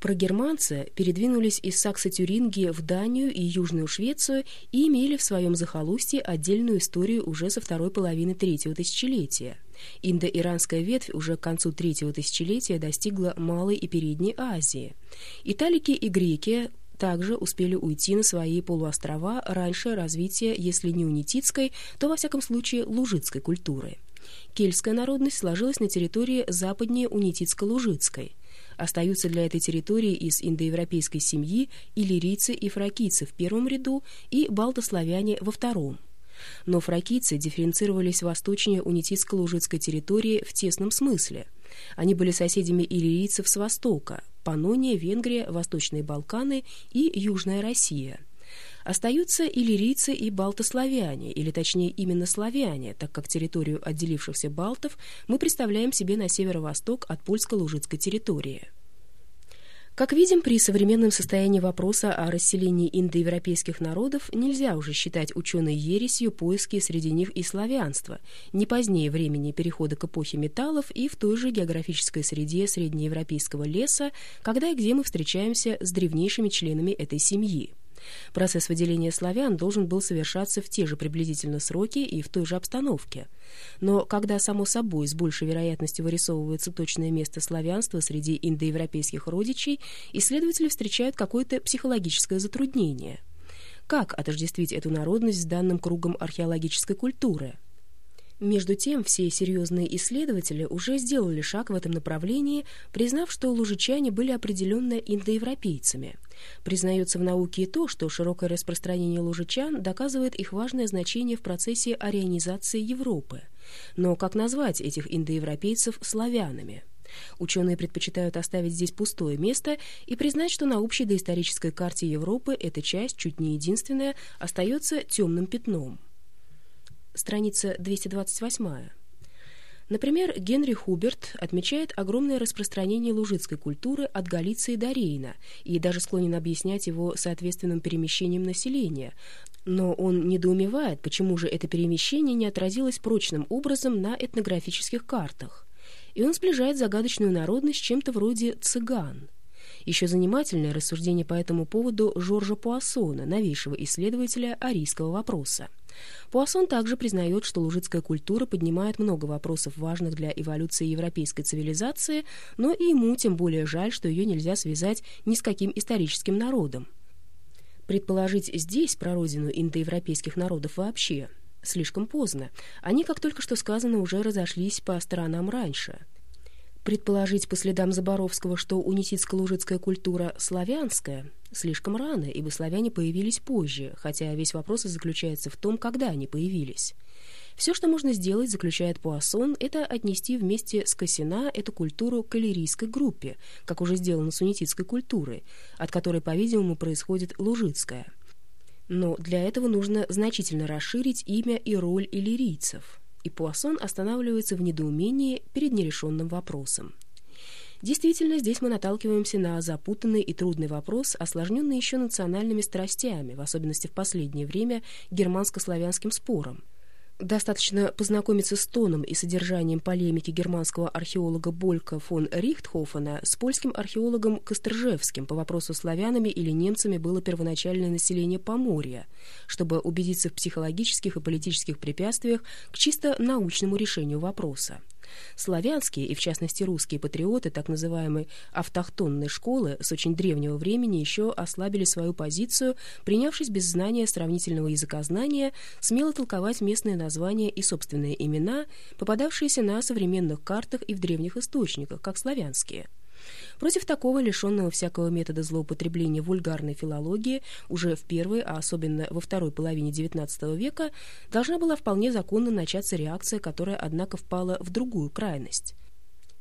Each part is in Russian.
Прогерманцы передвинулись из Саксо-Тюрингии в Данию и Южную Швецию и имели в своем захолустье отдельную историю уже со второй половины третьего тысячелетия. Индо-иранская ветвь уже к концу третьего тысячелетия достигла Малой и Передней Азии. Италики и греки также успели уйти на свои полуострова раньше развития, если не унитицкой, то, во всяком случае, лужицкой культуры. Кельтская народность сложилась на территории западнее унитицко-лужицкой. Остаются для этой территории из индоевропейской семьи иллирийцы и фракийцы в первом ряду и балтославяне во втором. Но фракийцы дифференцировались восточнее унитицко-лужицкой территории в тесном смысле. Они были соседями иллирийцев с востока, Паннония, Венгрия, Восточные Балканы и Южная Россия. Остаются иллирийцы и балтославяне, или точнее именно славяне, так как территорию отделившихся балтов мы представляем себе на северо-восток от польско-лужицкой территории. Как видим, при современном состоянии вопроса о расселении индоевропейских народов нельзя уже считать ученой ересью поиски среди них и славянства, не позднее времени перехода к эпохе металлов и в той же географической среде среднеевропейского леса, когда и где мы встречаемся с древнейшими членами этой семьи. Процесс выделения славян должен был совершаться в те же приблизительно сроки и в той же обстановке. Но когда, само собой, с большей вероятностью вырисовывается точное место славянства среди индоевропейских родичей, исследователи встречают какое-то психологическое затруднение. Как отождествить эту народность с данным кругом археологической культуры – между тем, все серьезные исследователи уже сделали шаг в этом направлении, признав, что лужичане были определенно индоевропейцами. Признается в науке и то, что широкое распространение лужичан доказывает их важное значение в процессе арианизации Европы. Но как назвать этих индоевропейцев славянами? Ученые предпочитают оставить здесь пустое место и признать, что на общей доисторической карте Европы эта часть, чуть не единственная, остается темным пятном страница 228. Например, Генри Хуберт отмечает огромное распространение лужицкой культуры от Галиции до Рейна и даже склонен объяснять его соответственным перемещением населения. Но он недоумевает, почему же это перемещение не отразилось прочным образом на этнографических картах. И он сближает загадочную народность чем-то вроде цыган – еще занимательное рассуждение по этому поводу Жоржа Пуассона, новейшего исследователя арийского вопроса. Пуассон также признает, что лужицкая культура поднимает много вопросов, важных для эволюции европейской цивилизации, но и ему тем более жаль, что ее нельзя связать ни с каким историческим народом. Предположить здесь прародину индоевропейских народов вообще слишком поздно. Они, как только что сказано, уже разошлись по сторонам раньше – Предположить по следам Заборовского, что унитицко-лужицкая культура славянская, слишком рано, ибо славяне появились позже, хотя весь вопрос и заключается в том, когда они появились. Все, что можно сделать, заключает Пуассон, это отнести вместе с Косина эту культуру к калерийской группе, как уже сделано с унитицкой культурой, от которой, по-видимому, происходит лужицкая. Но для этого нужно значительно расширить имя и роль иллирийцев и Пуассон останавливается в недоумении перед нерешенным вопросом. Действительно, здесь мы наталкиваемся на запутанный и трудный вопрос, осложненный еще национальными страстями, в особенности в последнее время германско-славянским спором – Достаточно познакомиться с тоном и содержанием полемики германского археолога Болька фон Рихтхофена с польским археологом Костржевским по вопросу славянами или немцами было первоначальное население Поморья, чтобы убедиться в психологических и политических препятствиях к чисто научному решению вопроса. Славянские, и в частности русские патриоты так называемой автохтонной школы с очень древнего времени еще ослабили свою позицию, принявшись без знания сравнительного языкознания смело толковать местные названия и собственные имена, попадавшиеся на современных картах и в древних источниках, как славянские. Против такого, лишенного всякого метода злоупотребления вульгарной филологии, уже в первой, а особенно во второй половине XIX века, должна была вполне законно начаться реакция, которая, однако, впала в другую крайность.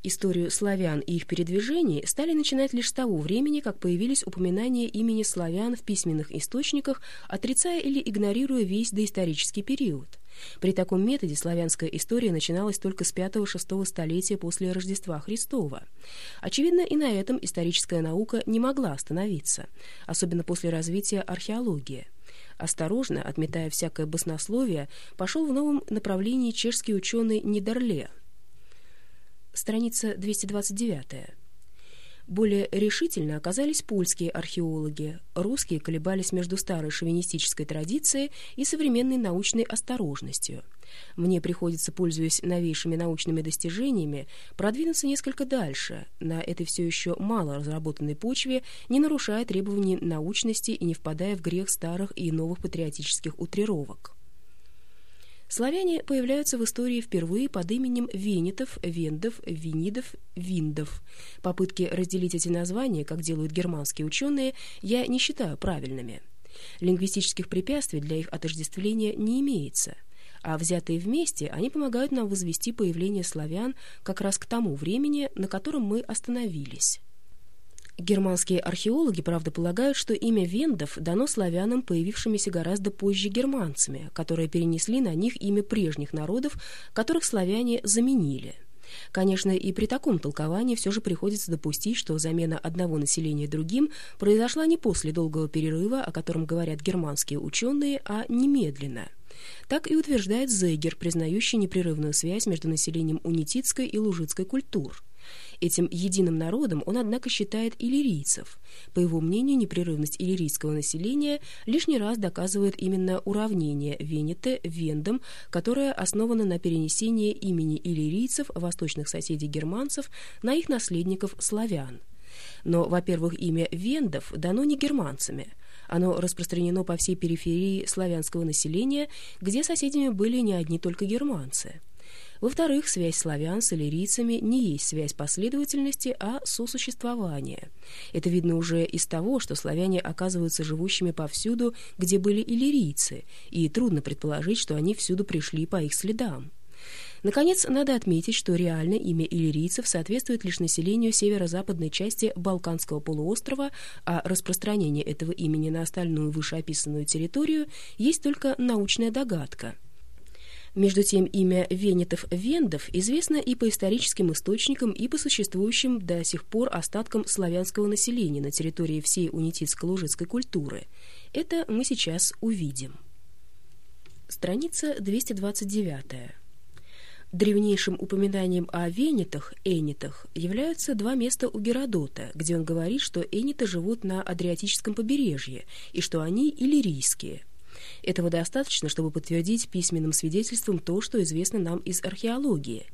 Историю славян и их передвижений стали начинать лишь с того времени, как появились упоминания имени славян в письменных источниках, отрицая или игнорируя весь доисторический период – при таком методе славянская история начиналась только с V-VI столетия после Рождества Христова. Очевидно, и на этом историческая наука не могла остановиться, особенно после развития археологии. Осторожно, отметая всякое баснословие, пошел в новом направлении чешский ученый Нидерле. Страница 229. Более решительно оказались польские археологи. Русские колебались между старой шовинистической традицией и современной научной осторожностью. Мне приходится, пользуясь новейшими научными достижениями, продвинуться несколько дальше, на этой все еще мало разработанной почве, не нарушая требований научности и не впадая в грех старых и новых патриотических утрировок. Славяне появляются в истории впервые под именем венитов, вендов, винидов, виндов. Попытки разделить эти названия, как делают германские ученые, я не считаю правильными. Лингвистических препятствий для их отождествления не имеется, а взятые вместе они помогают нам возвести появление славян как раз к тому времени, на котором мы остановились. Германские археологи, правда, полагают, что имя вендов дано славянам, появившимися гораздо позже германцами, которые перенесли на них имя прежних народов, которых славяне заменили. Конечно, и при таком толковании все же приходится допустить, что замена одного населения другим произошла не после долгого перерыва, о котором говорят германские ученые, а немедленно. Так и утверждает Зейгер, признающий непрерывную связь между населением унитицкой и лужицкой культур. Этим единым народом он, однако, считает иллирийцев. По его мнению, непрерывность иллирийского населения лишний раз доказывает именно уравнение Венете Вендом, которое основано на перенесении имени иллирийцев, восточных соседей германцев, на их наследников славян. Но, во-первых, имя Вендов дано не германцами. Оно распространено по всей периферии славянского населения, где соседями были не одни только германцы. Во-вторых, связь славян с иллирийцами не есть связь последовательности, а сосуществования. Это видно уже из того, что славяне оказываются живущими повсюду, где были иллирийцы, и трудно предположить, что они всюду пришли по их следам. Наконец, надо отметить, что реально имя иллирийцев соответствует лишь населению северо-западной части Балканского полуострова, а распространение этого имени на остальную вышеописанную территорию есть только научная догадка – между тем, имя Венетов-Вендов известно и по историческим источникам, и по существующим до сих пор остаткам славянского населения на территории всей унитицко-лужицкой культуры. Это мы сейчас увидим. Страница 229. Древнейшим упоминанием о венетах, энитах, являются два места у Геродота, где он говорит, что эниты живут на Адриатическом побережье и что они иллирийские – этого достаточно, чтобы подтвердить письменным свидетельством то, что известно нам из археологии.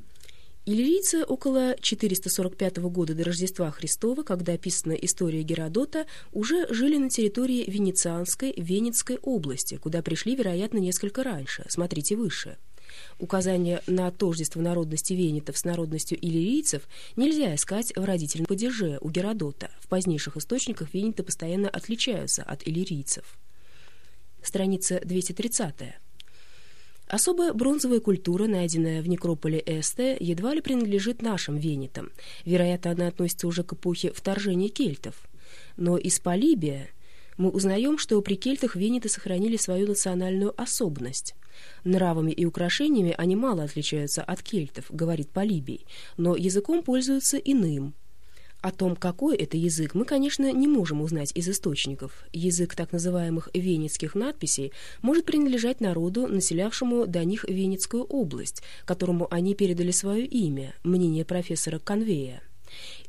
Иллирийцы около 445 года до Рождества Христова, когда описана история Геродота, уже жили на территории Венецианской, Венецкой области, куда пришли, вероятно, несколько раньше. Смотрите выше. Указание на тождество народности венетов с народностью иллирийцев нельзя искать в родительном падеже у Геродота. В позднейших источниках венеты постоянно отличаются от иллирийцев страница 230. Особая бронзовая культура, найденная в некрополе Эсте, едва ли принадлежит нашим венетам. Вероятно, она относится уже к эпохе вторжения кельтов. Но из Полибия мы узнаем, что при кельтах венеты сохранили свою национальную особенность. Нравами и украшениями они мало отличаются от кельтов, говорит Полибий, но языком пользуются иным – о том, какой это язык, мы, конечно, не можем узнать из источников. Язык так называемых венецких надписей может принадлежать народу, населявшему до них Венецкую область, которому они передали свое имя, мнение профессора Конвея.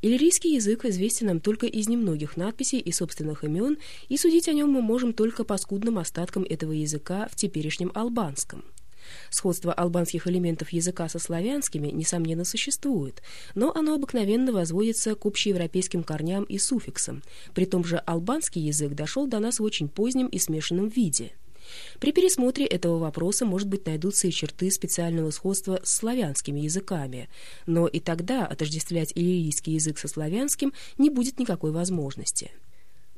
Иллирийский язык известен нам только из немногих надписей и собственных имен, и судить о нем мы можем только по скудным остаткам этого языка в теперешнем албанском. Сходство албанских элементов языка со славянскими, несомненно, существует, но оно обыкновенно возводится к общеевропейским корням и суффиксам. При том же албанский язык дошел до нас в очень позднем и смешанном виде. При пересмотре этого вопроса, может быть, найдутся и черты специального сходства с славянскими языками, но и тогда отождествлять иллирийский язык со славянским не будет никакой возможности.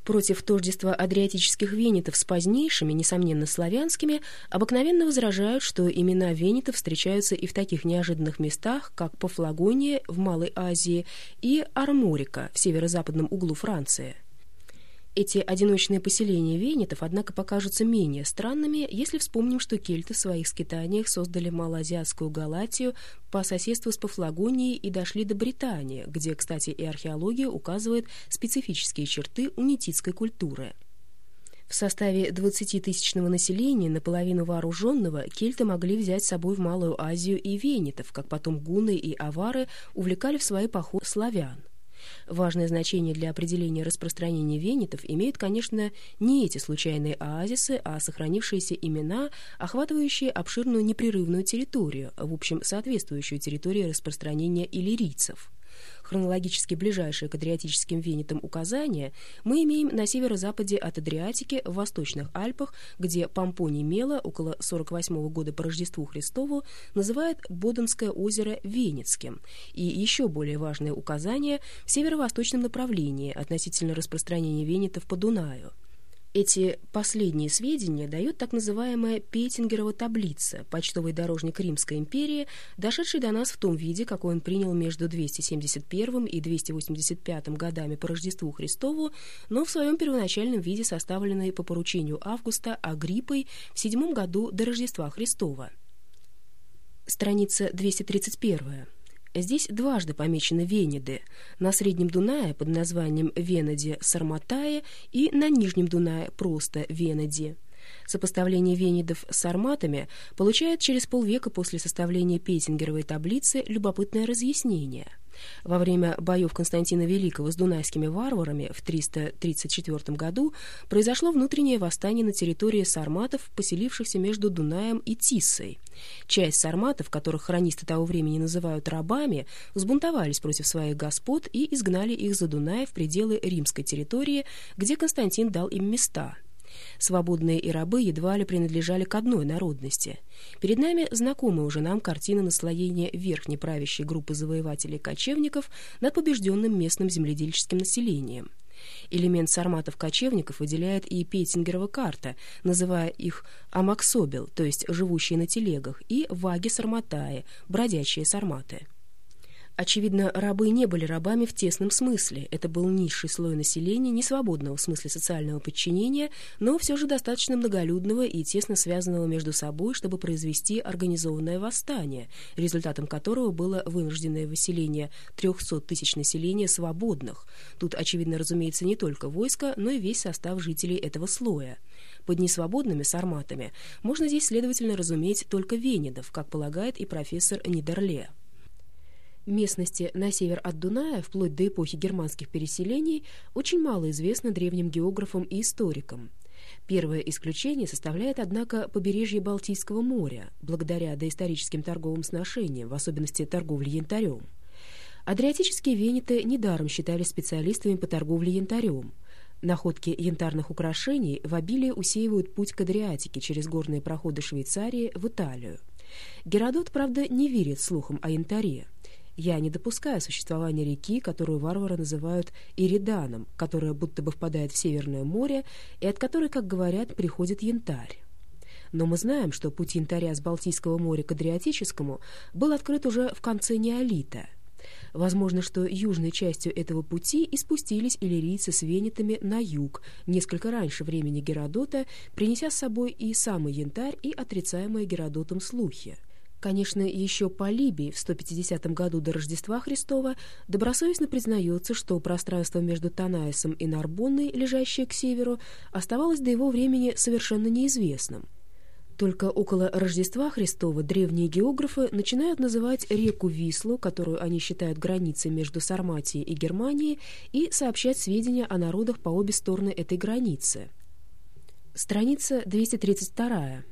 Против тождества адриатических венетов с позднейшими, несомненно, славянскими, обыкновенно возражают, что имена венетов встречаются и в таких неожиданных местах, как Пафлагония в Малой Азии и Арморика в северо-западном углу Франции. Эти одиночные поселения венетов, однако, покажутся менее странными, если вспомним, что кельты в своих скитаниях создали малоазиатскую Галатию по соседству с Пафлагонией и дошли до Британии, где, кстати, и археология указывает специфические черты унитицкой культуры. В составе 20-тысячного населения, наполовину вооруженного, кельты могли взять с собой в Малую Азию и венетов, как потом гуны и авары увлекали в свои походы славян. Важное значение для определения распространения венетов имеют, конечно, не эти случайные оазисы, а сохранившиеся имена, охватывающие обширную непрерывную территорию, в общем, соответствующую территории распространения иллирийцев хронологически ближайшее к адриатическим венетам указание мы имеем на северо-западе от Адриатики в Восточных Альпах, где Помпоний Мела около 48 года по Рождеству Христову называет Боденское озеро Венецким, и еще более важное указание в северо-восточном направлении относительно распространения венетов по Дунаю. Эти последние сведения дает так называемая Петингерова таблица, почтовый дорожник Римской империи, дошедший до нас в том виде, какой он принял между 271 и 285 годами по Рождеству Христову, но в своем первоначальном виде составленный по поручению Августа Агриппой в седьмом году до Рождества Христова. Страница 231. Здесь дважды помечены Венеды, на Среднем Дунае под названием Венеди Сарматая и на Нижнем Дунае просто Венеди. Сопоставление венедов с арматами получает через полвека после составления Петингеровой таблицы любопытное разъяснение – во время боев Константина Великого с дунайскими варварами в 334 году произошло внутреннее восстание на территории сарматов, поселившихся между Дунаем и Тиссой. Часть сарматов, которых хронисты того времени называют рабами, взбунтовались против своих господ и изгнали их за Дунай в пределы римской территории, где Константин дал им места – Свободные и рабы едва ли принадлежали к одной народности. Перед нами знакомая уже нам картина наслоения верхней правящей группы завоевателей-кочевников над побежденным местным земледельческим населением. Элемент сарматов-кочевников выделяет и Пейтингерова карта, называя их амаксобел, то есть живущие на телегах, и ваги-сарматаи, бродячие сарматы. Очевидно, рабы не были рабами в тесном смысле. Это был низший слой населения, не свободного в смысле социального подчинения, но все же достаточно многолюдного и тесно связанного между собой, чтобы произвести организованное восстание, результатом которого было вынужденное выселение 300 тысяч населения свободных. Тут, очевидно, разумеется, не только войско, но и весь состав жителей этого слоя. Под несвободными сарматами можно здесь, следовательно, разуметь только венедов, как полагает и профессор Нидерле. Местности на север от Дуная, вплоть до эпохи германских переселений, очень мало известно древним географам и историкам. Первое исключение составляет, однако, побережье Балтийского моря, благодаря доисторическим торговым сношениям, в особенности торговле янтарем. Адриатические венеты недаром считались специалистами по торговле янтарем. Находки янтарных украшений в обилии усеивают путь к Адриатике через горные проходы Швейцарии в Италию. Геродот, правда, не верит слухам о янтаре. Я не допускаю существования реки, которую варвары называют Ириданом, которая будто бы впадает в Северное море и от которой, как говорят, приходит янтарь. Но мы знаем, что путь янтаря с Балтийского моря к Адриатическому был открыт уже в конце неолита. Возможно, что южной частью этого пути и спустились иллирийцы с венетами на юг, несколько раньше времени Геродота, принеся с собой и самый янтарь, и отрицаемые Геродотом слухи. Конечно, еще по Либии в 150 году до Рождества Христова добросовестно признается, что пространство между Танаисом и Нарбонной, лежащее к северу, оставалось до его времени совершенно неизвестным. Только около Рождества Христова древние географы начинают называть реку Вислу, которую они считают границей между Сарматией и Германией, и сообщать сведения о народах по обе стороны этой границы. Страница 232.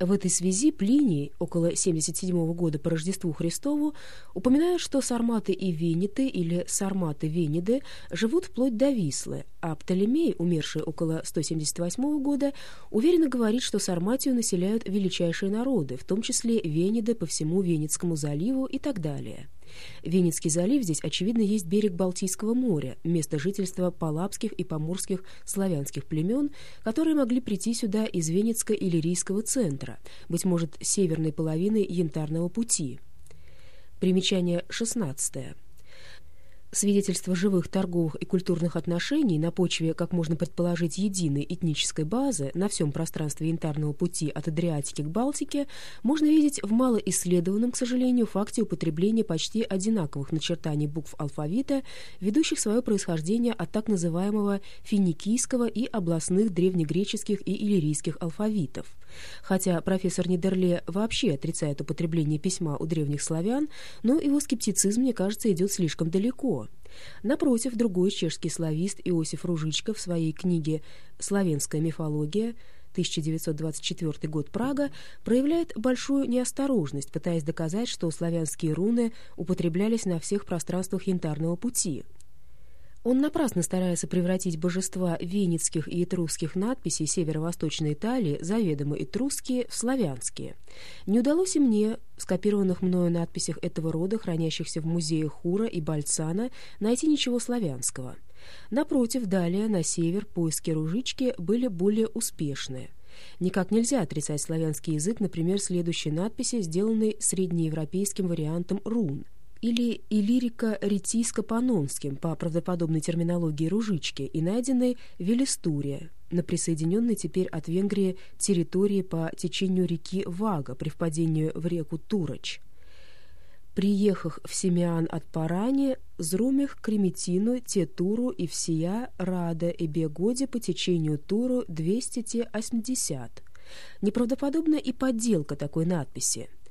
В этой связи Плиний, около 77 года по Рождеству Христову, упоминает, что сарматы и вениты или сарматы-вениды живут вплоть до Вислы, а Птолемей, умерший около 178 года, уверенно говорит, что Сарматию населяют величайшие народы, в том числе вениды по всему Венецкому заливу и так далее. Венецкий залив здесь, очевидно, есть берег Балтийского моря, место жительства палапских и поморских славянских племен, которые могли прийти сюда из Венецко-Иллирийского центра, быть может, северной половины Янтарного пути. Примечание 16. Свидетельство живых торговых и культурных отношений на почве, как можно предположить, единой этнической базы на всем пространстве янтарного пути от Адриатики к Балтике можно видеть в малоисследованном, к сожалению, факте употребления почти одинаковых начертаний букв алфавита, ведущих свое происхождение от так называемого финикийского и областных древнегреческих и иллирийских алфавитов. Хотя профессор Нидерле вообще отрицает употребление письма у древних славян, но его скептицизм, мне кажется, идет слишком далеко Напротив, другой чешский славист Иосиф Ружичка в своей книге «Славянская мифология» 1924 год Прага, проявляет большую неосторожность, пытаясь доказать, что славянские руны употреблялись на всех пространствах янтарного пути – он напрасно старается превратить божества венецких и этрусских надписей северо-восточной Италии, заведомо этрусские, в славянские. Не удалось и мне, в скопированных мною надписях этого рода, хранящихся в музеях Хура и Бальцана, найти ничего славянского. Напротив, далее, на север, поиски ружички были более успешные. Никак нельзя отрицать славянский язык, например, следующей надписи, сделанной среднеевропейским вариантом рун – или иллирико-ретийско-панонским по правдоподобной терминологии Ружички и найденной в Велистуре, на присоединенной теперь от Венгрии территории по течению реки Вага при впадении в реку Туроч. Приехав в Семиан от Парани, зрумих Креметину, те Туру и всея Рада и Бегоди по течению Туру 280. Неправдоподобна и подделка такой надписи –